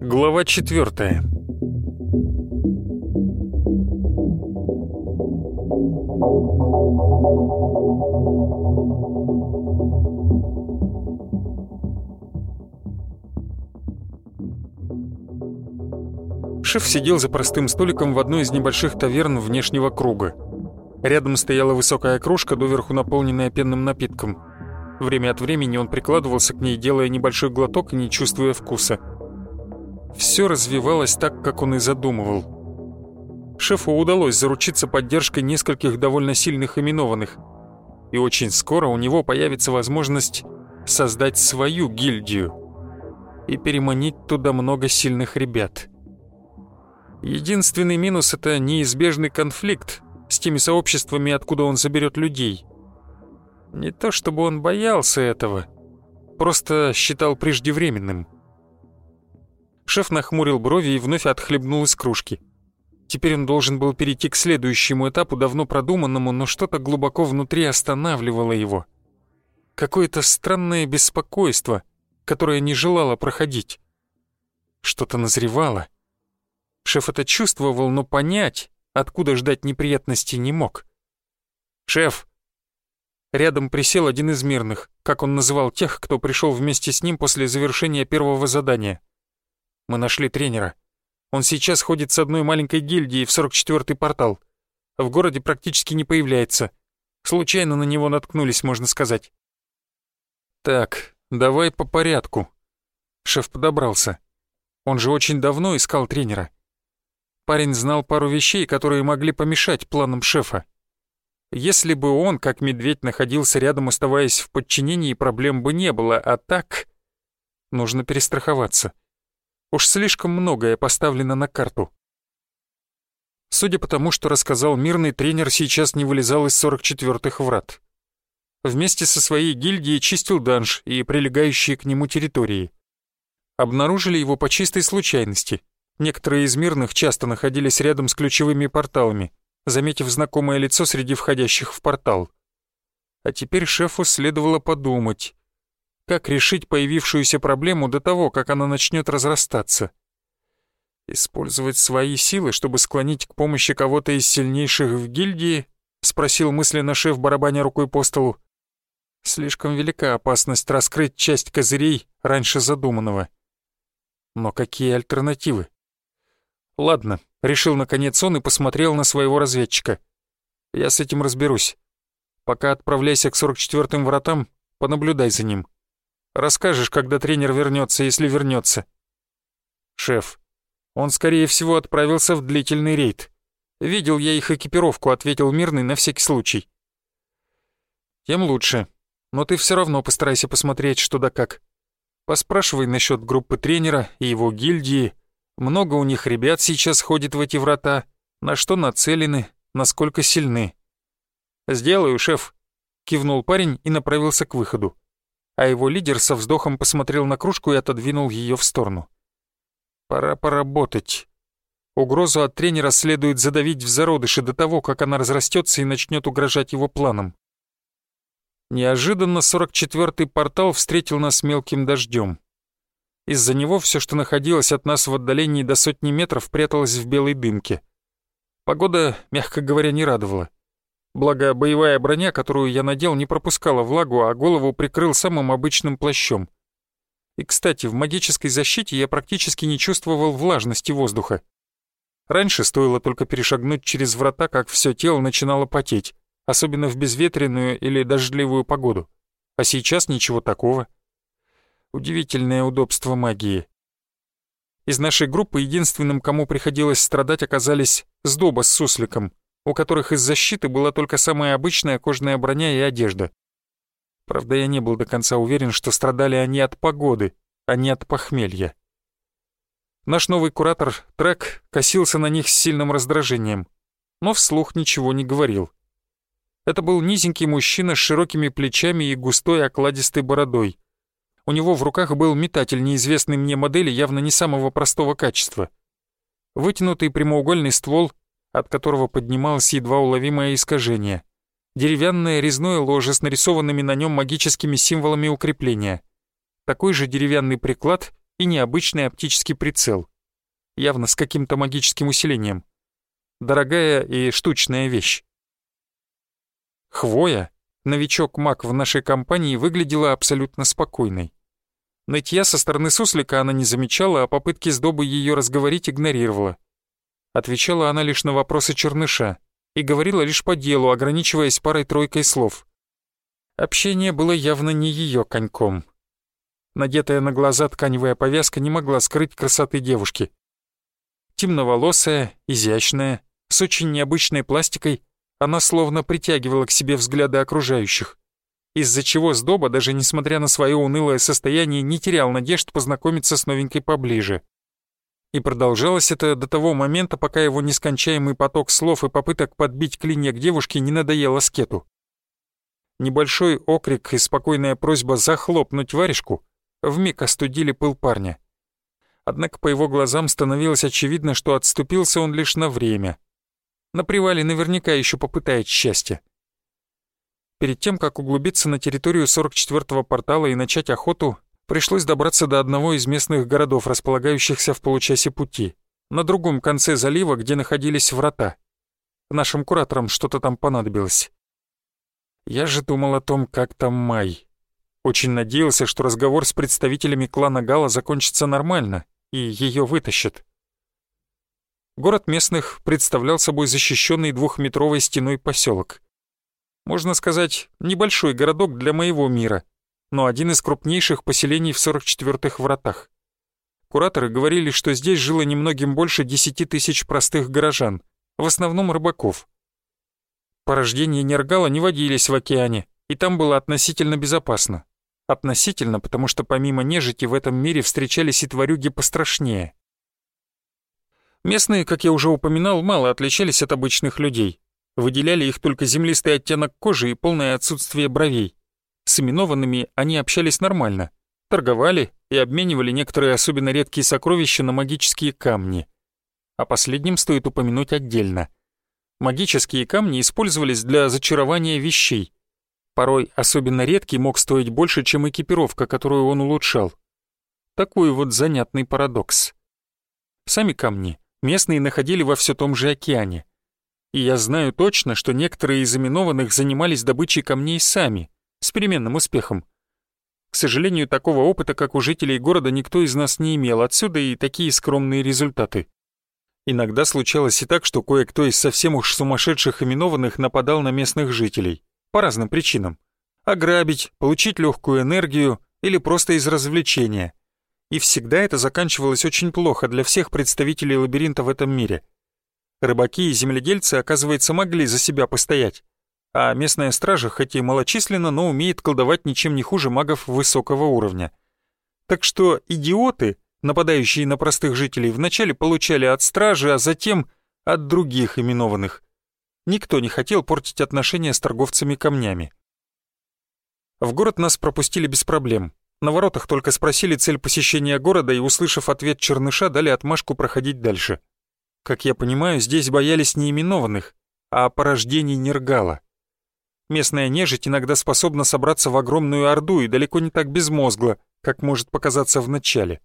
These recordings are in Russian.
Глава четвертая. Шеф сидел за простым столиком в одной из небольших таверн внешнего круга. Рядом стояла высокая кружка, доверху наполненная пенным напитком. Время от времени он прикладывался к ней, делая небольшой глоток и не чувствуя вкуса. Все развивалось так, как он и задумывал. Шефу удалось заручиться поддержкой нескольких довольно сильных именованных. И очень скоро у него появится возможность создать свою гильдию и переманить туда много сильных ребят. Единственный минус — это неизбежный конфликт с теми сообществами, откуда он заберет людей. Не то чтобы он боялся этого, просто считал преждевременным. Шеф нахмурил брови и вновь отхлебнул из кружки. Теперь он должен был перейти к следующему этапу, давно продуманному, но что-то глубоко внутри останавливало его. Какое-то странное беспокойство, которое не желало проходить. Что-то назревало. Шеф это чувствовал, но понять, откуда ждать неприятностей, не мог. «Шеф!» Рядом присел один из мирных, как он называл тех, кто пришел вместе с ним после завершения первого задания. Мы нашли тренера. Он сейчас ходит с одной маленькой гильдией в 44-й портал. В городе практически не появляется. Случайно на него наткнулись, можно сказать. Так, давай по порядку. Шеф подобрался. Он же очень давно искал тренера. Парень знал пару вещей, которые могли помешать планам шефа. Если бы он, как медведь, находился рядом, оставаясь в подчинении, проблем бы не было, а так... Нужно перестраховаться. Уж слишком многое поставлено на карту. Судя по тому, что рассказал мирный, тренер сейчас не вылезал из 44-х врат. Вместе со своей гильдией чистил данж и прилегающие к нему территории. Обнаружили его по чистой случайности. Некоторые из мирных часто находились рядом с ключевыми порталами, заметив знакомое лицо среди входящих в портал. А теперь шефу следовало подумать, как решить появившуюся проблему до того, как она начнет разрастаться. «Использовать свои силы, чтобы склонить к помощи кого-то из сильнейших в гильдии?» — спросил мысленно шеф, барабаня рукой по столу. «Слишком велика опасность раскрыть часть козырей раньше задуманного. Но какие альтернативы?» «Ладно», — решил наконец он и посмотрел на своего разведчика. «Я с этим разберусь. Пока отправляйся к 44-м вратам, понаблюдай за ним». Расскажешь, когда тренер вернется, если вернется. Шеф, он, скорее всего, отправился в длительный рейд. Видел я их экипировку, ответил Мирный на всякий случай. Тем лучше. Но ты все равно постарайся посмотреть, что да как. Поспрашивай насчет группы тренера и его гильдии. Много у них ребят сейчас ходит в эти врата. На что нацелены, насколько сильны. «Сделаю, шеф», — кивнул парень и направился к выходу а его лидер со вздохом посмотрел на кружку и отодвинул ее в сторону. «Пора поработать. Угрозу от тренера следует задавить в зародыше до того, как она разрастется и начнет угрожать его планам». Неожиданно 44-й портал встретил нас мелким дождем. Из-за него все, что находилось от нас в отдалении до сотни метров, пряталось в белой дымке. Погода, мягко говоря, не радовала. Благо, боевая броня, которую я надел, не пропускала влагу, а голову прикрыл самым обычным плащом. И, кстати, в магической защите я практически не чувствовал влажности воздуха. Раньше стоило только перешагнуть через врата, как все тело начинало потеть, особенно в безветренную или дождливую погоду. А сейчас ничего такого. Удивительное удобство магии. Из нашей группы единственным, кому приходилось страдать, оказались Сдоба с Сусликом — у которых из защиты была только самая обычная кожаная броня и одежда. Правда, я не был до конца уверен, что страдали они от погоды, а не от похмелья. Наш новый куратор, Трек, косился на них с сильным раздражением, но вслух ничего не говорил. Это был низенький мужчина с широкими плечами и густой окладистой бородой. У него в руках был метатель неизвестной мне модели явно не самого простого качества. Вытянутый прямоугольный ствол, от которого поднималось едва уловимое искажение. Деревянное резное ложе с нарисованными на нем магическими символами укрепления. Такой же деревянный приклад и необычный оптический прицел. Явно с каким-то магическим усилением. Дорогая и штучная вещь. Хвоя, новичок-маг в нашей компании, выглядела абсолютно спокойной. Нытья со стороны суслика она не замечала, а попытки сдобы ее разговорить игнорировала. Отвечала она лишь на вопросы черныша и говорила лишь по делу, ограничиваясь парой-тройкой слов. Общение было явно не ее коньком. Надетая на глаза тканевая повязка не могла скрыть красоты девушки. Темноволосая, изящная, с очень необычной пластикой, она словно притягивала к себе взгляды окружающих из-за чего Сдоба, даже несмотря на свое унылое состояние, не терял надежд познакомиться с новенькой поближе. И продолжалось это до того момента, пока его нескончаемый поток слов и попыток подбить клинья к девушке не надоел аскету. Небольшой окрик и спокойная просьба захлопнуть варежку вмиг остудили пыл парня. Однако по его глазам становилось очевидно, что отступился он лишь на время. На привале наверняка еще попытает счастье. Перед тем, как углубиться на территорию 44-го портала и начать охоту, пришлось добраться до одного из местных городов, располагающихся в получасе пути, на другом конце залива, где находились врата. Нашим кураторам что-то там понадобилось. Я же думал о том, как там Май. Очень надеялся, что разговор с представителями клана Гала закончится нормально, и ее вытащат. Город местных представлял собой защищенный двухметровой стеной поселок. Можно сказать, небольшой городок для моего мира, но один из крупнейших поселений в 44-х вратах. Кураторы говорили, что здесь жило немногим больше 10 тысяч простых горожан, в основном рыбаков. Порождения Нергала не водились в океане, и там было относительно безопасно. Относительно, потому что помимо нежити в этом мире встречались и тварюги пострашнее. Местные, как я уже упоминал, мало отличались от обычных людей. Выделяли их только землистый оттенок кожи и полное отсутствие бровей. С именованными они общались нормально, торговали и обменивали некоторые особенно редкие сокровища на магические камни. О последнем стоит упомянуть отдельно. Магические камни использовались для зачарования вещей. Порой особенно редкий мог стоить больше, чем экипировка, которую он улучшал. Такой вот занятный парадокс. Сами камни местные находили во все том же океане. И я знаю точно, что некоторые из именованных занимались добычей камней сами, с переменным успехом. К сожалению, такого опыта, как у жителей города, никто из нас не имел, отсюда и такие скромные результаты. Иногда случалось и так, что кое-кто из совсем уж сумасшедших именованных нападал на местных жителей. По разным причинам. Ограбить, получить легкую энергию или просто из развлечения. И всегда это заканчивалось очень плохо для всех представителей лабиринта в этом мире – Рыбаки и земледельцы, оказывается, могли за себя постоять. А местная стража, хоть и малочисленно, но умеет колдовать ничем не хуже магов высокого уровня. Так что идиоты, нападающие на простых жителей, вначале получали от стражи, а затем от других именованных. Никто не хотел портить отношения с торговцами камнями. В город нас пропустили без проблем. На воротах только спросили цель посещения города и, услышав ответ черныша, дали отмашку проходить дальше. Как я понимаю, здесь боялись не именованных, а порождений Нергала. Местная нежить иногда способна собраться в огромную орду и далеко не так безмозгло, как может показаться в начале.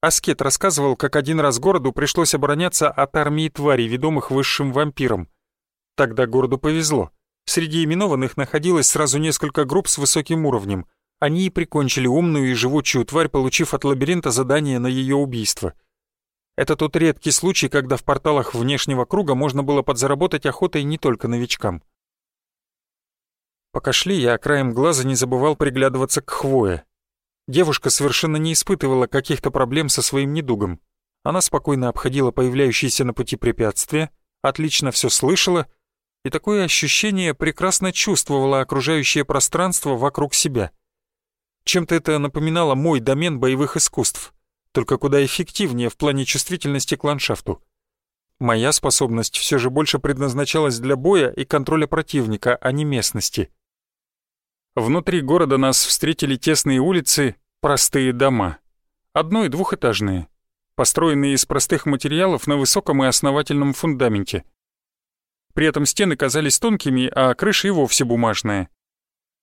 Аскет рассказывал, как один раз городу пришлось обороняться от армии тварей, ведомых высшим вампиром. Тогда городу повезло. Среди именованных находилось сразу несколько групп с высоким уровнем. Они и прикончили умную и живучую тварь, получив от лабиринта задание на ее убийство — это тот редкий случай, когда в порталах внешнего круга можно было подзаработать охотой не только новичкам. Пока шли, я краем глаза не забывал приглядываться к хвое. Девушка совершенно не испытывала каких-то проблем со своим недугом. Она спокойно обходила появляющиеся на пути препятствия, отлично все слышала, и такое ощущение прекрасно чувствовала окружающее пространство вокруг себя. Чем-то это напоминало мой домен боевых искусств — только куда эффективнее в плане чувствительности к ландшафту. Моя способность все же больше предназначалась для боя и контроля противника, а не местности. Внутри города нас встретили тесные улицы, простые дома. Одно- и двухэтажные, построенные из простых материалов на высоком и основательном фундаменте. При этом стены казались тонкими, а крыша и вовсе бумажная.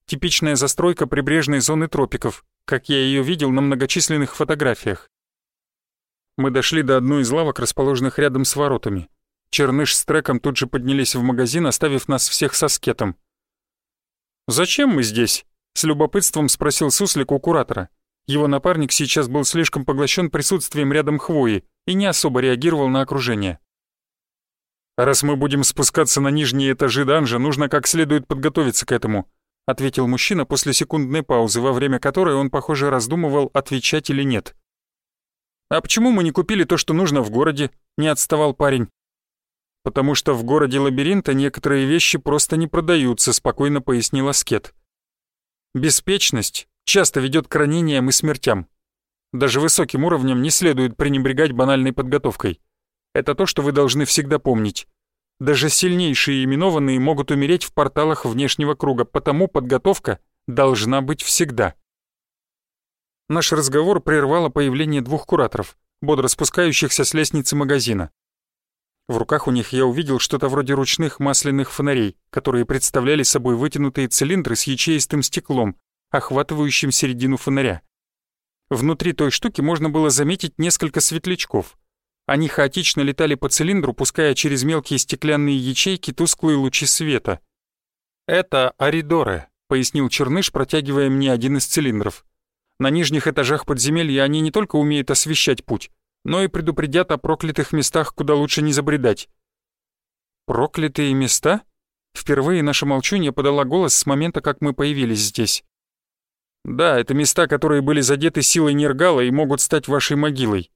Типичная застройка прибрежной зоны тропиков, как я ее видел на многочисленных фотографиях. Мы дошли до одной из лавок, расположенных рядом с воротами. Черныш с Треком тут же поднялись в магазин, оставив нас всех со скетом. «Зачем мы здесь?» — с любопытством спросил Суслик у куратора. Его напарник сейчас был слишком поглощен присутствием рядом хвои и не особо реагировал на окружение. «Раз мы будем спускаться на нижние этажи данжа, нужно как следует подготовиться к этому», ответил мужчина после секундной паузы, во время которой он, похоже, раздумывал, отвечать или нет. «А почему мы не купили то, что нужно в городе?» — не отставал парень. «Потому что в городе лабиринта некоторые вещи просто не продаются», — спокойно пояснил Аскет. «Беспечность часто ведет к ранениям и смертям. Даже высоким уровнем не следует пренебрегать банальной подготовкой. Это то, что вы должны всегда помнить. Даже сильнейшие именованные могут умереть в порталах внешнего круга, потому подготовка должна быть всегда. Наш разговор прервало появление двух кураторов, бодро спускающихся с лестницы магазина. В руках у них я увидел что-то вроде ручных масляных фонарей, которые представляли собой вытянутые цилиндры с ячеистым стеклом, охватывающим середину фонаря. Внутри той штуки можно было заметить несколько светлячков. Они хаотично летали по цилиндру, пуская через мелкие стеклянные ячейки тусклые лучи света. «Это аридоры», — пояснил Черныш, протягивая мне один из цилиндров. «На нижних этажах подземелья они не только умеют освещать путь, но и предупредят о проклятых местах, куда лучше не забредать». «Проклятые места?» Впервые наше молчание подала голос с момента, как мы появились здесь. Да, это места, которые были задеты силой Нергала и могут стать вашей могилой.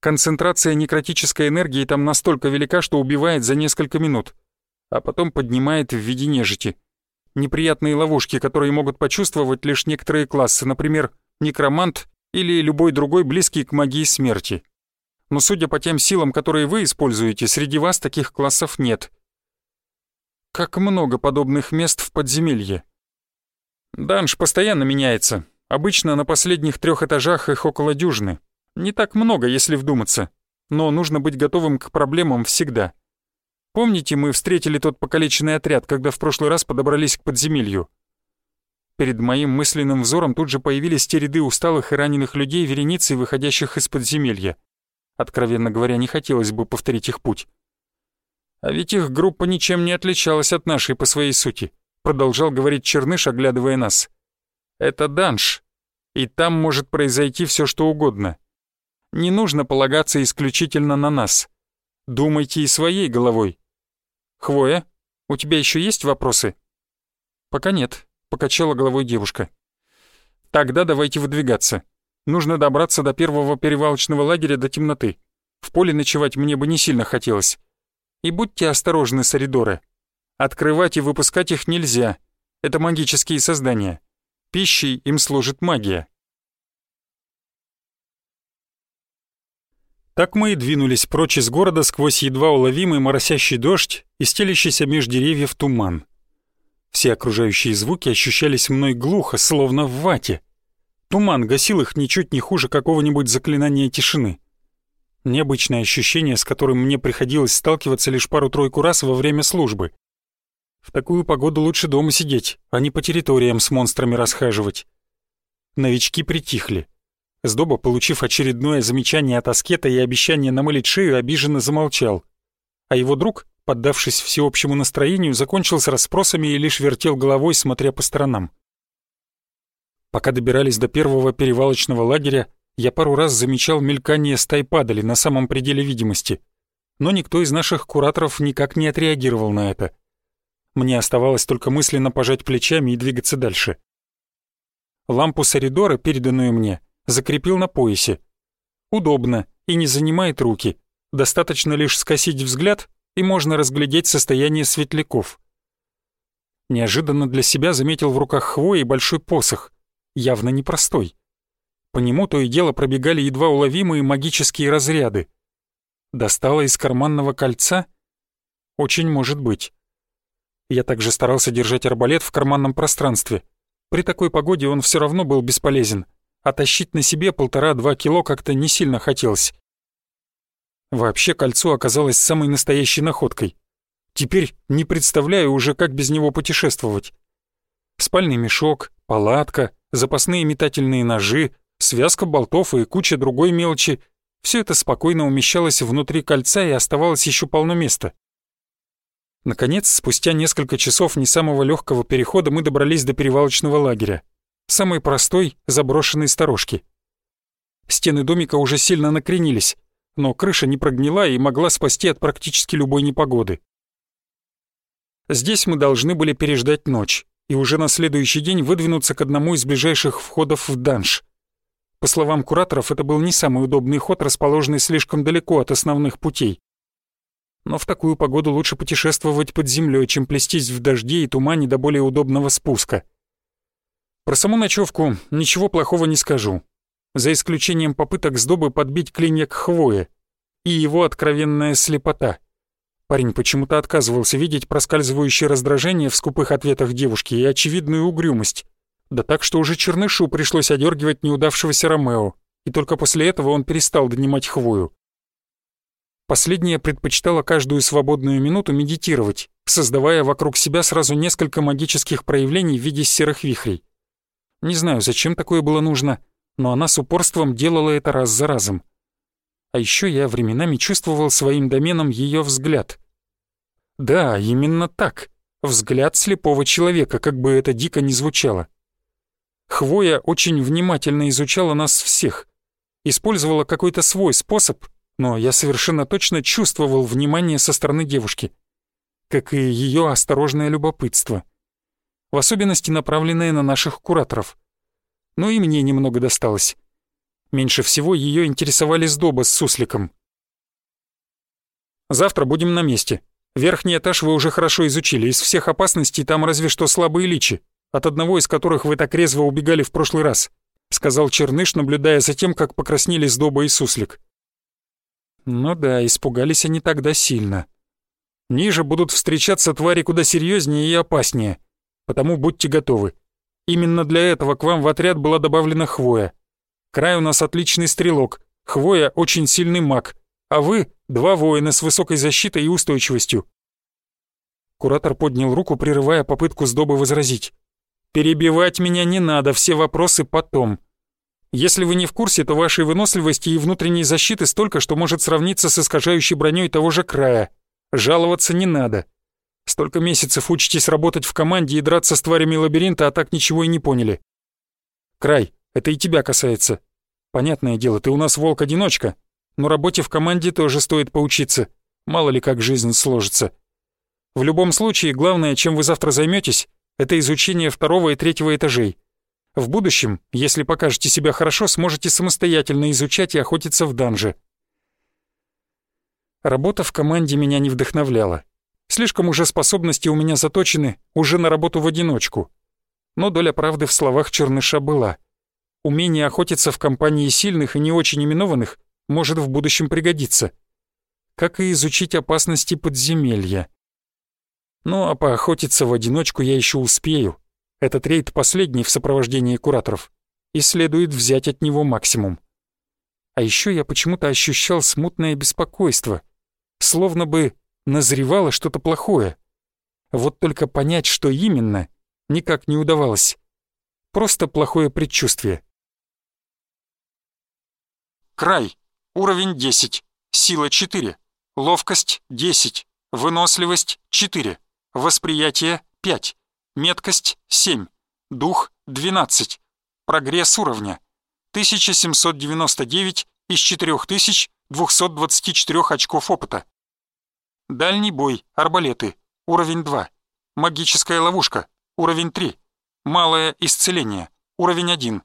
Концентрация некротической энергии там настолько велика, что убивает за несколько минут, а потом поднимает в виде нежити. Неприятные ловушки, которые могут почувствовать лишь некоторые классы, например, некромант или любой другой близкий к магии смерти. Но судя по тем силам, которые вы используете, среди вас таких классов нет. Как много подобных мест в подземелье. Данж постоянно меняется. Обычно на последних трех этажах их около дюжины. Не так много, если вдуматься. Но нужно быть готовым к проблемам всегда. Помните, мы встретили тот покалеченный отряд, когда в прошлый раз подобрались к подземелью? Перед моим мысленным взором тут же появились те ряды усталых и раненых людей, вереницей, выходящих из подземелья. Откровенно говоря, не хотелось бы повторить их путь. А ведь их группа ничем не отличалась от нашей по своей сути продолжал говорить Черныш, оглядывая нас. «Это данж, и там может произойти все, что угодно. Не нужно полагаться исключительно на нас. Думайте и своей головой. Хвоя, у тебя еще есть вопросы?» «Пока нет», — покачала головой девушка. «Тогда давайте выдвигаться. Нужно добраться до первого перевалочного лагеря до темноты. В поле ночевать мне бы не сильно хотелось. И будьте осторожны, Соридоры. Открывать и выпускать их нельзя. Это магические создания. Пищей им служит магия. Так мы и двинулись прочь из города сквозь едва уловимый моросящий дождь и стелящийся меж деревьев туман. Все окружающие звуки ощущались мной глухо, словно в вате. Туман гасил их ничуть не хуже какого-нибудь заклинания тишины. Необычное ощущение, с которым мне приходилось сталкиваться лишь пару-тройку раз во время службы. В такую погоду лучше дома сидеть, а не по территориям с монстрами расхаживать. Новички притихли. Сдоба, получив очередное замечание от Аскета и обещание намылить шею, обиженно замолчал. А его друг, поддавшись всеобщему настроению, закончил с расспросами и лишь вертел головой, смотря по сторонам. Пока добирались до первого перевалочного лагеря, я пару раз замечал мелькание стай падали на самом пределе видимости. Но никто из наших кураторов никак не отреагировал на это. Мне оставалось только мысленно пожать плечами и двигаться дальше. Лампу Соридора, переданную мне, закрепил на поясе. Удобно и не занимает руки. Достаточно лишь скосить взгляд, и можно разглядеть состояние светляков. Неожиданно для себя заметил в руках хвои большой посох, явно непростой. По нему то и дело пробегали едва уловимые магические разряды. Достала из карманного кольца? Очень может быть. Я также старался держать арбалет в карманном пространстве. При такой погоде он все равно был бесполезен, а тащить на себе полтора-два кило как-то не сильно хотелось. Вообще кольцо оказалось самой настоящей находкой. Теперь не представляю уже, как без него путешествовать. Спальный мешок, палатка, запасные метательные ножи, связка болтов и куча другой мелочи — все это спокойно умещалось внутри кольца и оставалось еще полно места. Наконец, спустя несколько часов не самого легкого перехода мы добрались до перевалочного лагеря. Самой простой, заброшенной сторожки. Стены домика уже сильно накренились, но крыша не прогнила и могла спасти от практически любой непогоды. Здесь мы должны были переждать ночь и уже на следующий день выдвинуться к одному из ближайших входов в данж. По словам кураторов, это был не самый удобный ход, расположенный слишком далеко от основных путей. Но в такую погоду лучше путешествовать под землей, чем плестись в дожде и тумане до более удобного спуска. Про саму ночевку ничего плохого не скажу. За исключением попыток сдобы подбить клинья к хвое и его откровенная слепота. Парень почему-то отказывался видеть проскальзывающее раздражение в скупых ответах девушки и очевидную угрюмость. Да так, что уже Чернышу пришлось одергивать неудавшегося Ромео, и только после этого он перестал донимать хвою. Последняя предпочитала каждую свободную минуту медитировать, создавая вокруг себя сразу несколько магических проявлений в виде серых вихрей. Не знаю, зачем такое было нужно, но она с упорством делала это раз за разом. А еще я временами чувствовал своим доменом ее взгляд. Да, именно так. Взгляд слепого человека, как бы это дико ни звучало. Хвоя очень внимательно изучала нас всех. Использовала какой-то свой способ, но я совершенно точно чувствовал внимание со стороны девушки. Как и ее осторожное любопытство. В особенности направленное на наших кураторов. Но и мне немного досталось. Меньше всего ее интересовали сдоба с сусликом. «Завтра будем на месте. Верхний этаж вы уже хорошо изучили. Из всех опасностей там разве что слабые личи от одного из которых вы так резво убегали в прошлый раз», — сказал Черныш, наблюдая за тем, как покраснели Сдоба и Суслик. «Ну да, испугались они тогда сильно. Ниже будут встречаться твари куда серьезнее и опаснее, потому будьте готовы. Именно для этого к вам в отряд была добавлена Хвоя. Край у нас отличный стрелок, Хвоя очень сильный маг, а вы — два воина с высокой защитой и устойчивостью». Куратор поднял руку, прерывая попытку Сдобы возразить. Перебивать меня не надо, все вопросы потом. Если вы не в курсе, то вашей выносливости и внутренней защиты столько, что может сравниться с искажающей броней того же края. Жаловаться не надо. Столько месяцев учитесь работать в команде и драться с тварями лабиринта, а так ничего и не поняли. Край, это и тебя касается. Понятное дело, ты у нас волк-одиночка, но работе в команде тоже стоит поучиться. Мало ли как жизнь сложится. В любом случае, главное, чем вы завтра займетесь, это изучение второго и третьего этажей. В будущем, если покажете себя хорошо, сможете самостоятельно изучать и охотиться в данже. Работа в команде меня не вдохновляла. Слишком уже способности у меня заточены уже на работу в одиночку. Но доля правды в словах Черныша была. Умение охотиться в компании сильных и не очень именованных может в будущем пригодиться. Как и изучить опасности подземелья. Ну а поохотиться в одиночку я еще успею. Этот рейд последний в сопровождении кураторов, и следует взять от него максимум. А еще я почему-то ощущал смутное беспокойство, словно бы назревало что-то плохое. Вот только понять, что именно, никак не удавалось. Просто плохое предчувствие. Край. Уровень 10. Сила 4. Ловкость 10. Выносливость 4. Восприятие — 5. Меткость — 7. Дух — 12. Прогресс уровня — 1799 из 4224 очков опыта. Дальний бой, арбалеты, уровень 2. Магическая ловушка, уровень 3. Малое исцеление, уровень 1.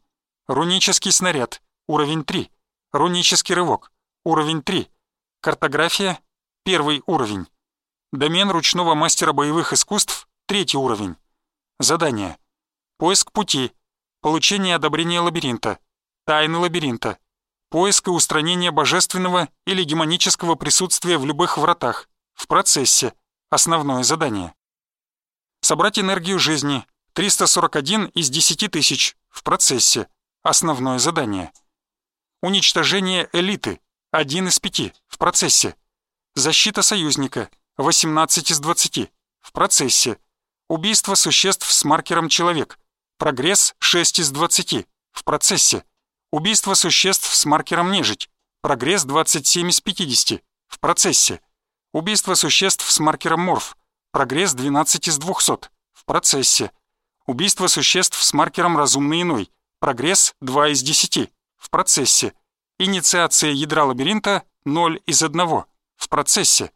Рунический снаряд, уровень 3. Рунический рывок, уровень 3. Картография, первый уровень. Домен ручного мастера боевых искусств, третий уровень. Задание. Поиск пути. Получение одобрения лабиринта. Тайны лабиринта. Поиск и устранение божественного или демонического присутствия в любых вратах. В процессе. Основное задание. Собрать энергию жизни. 341 из 10 тысяч. В процессе. Основное задание. Уничтожение элиты. 1 из 5. В процессе. Защита союзника. 18 из 20. В процессе. Убийство существ с маркером «Человек». Прогресс 6 из 20. В процессе. Убийство существ с маркером «Нежить». Прогресс 27 из 50. В процессе. Убийство существ с маркером «Морф». Прогресс 12 из 200. В процессе. Убийство существ с маркером «Разумный иной». Прогресс 2 из 10. В процессе. Инициация ядра лабиринта 0 из 1. В процессе.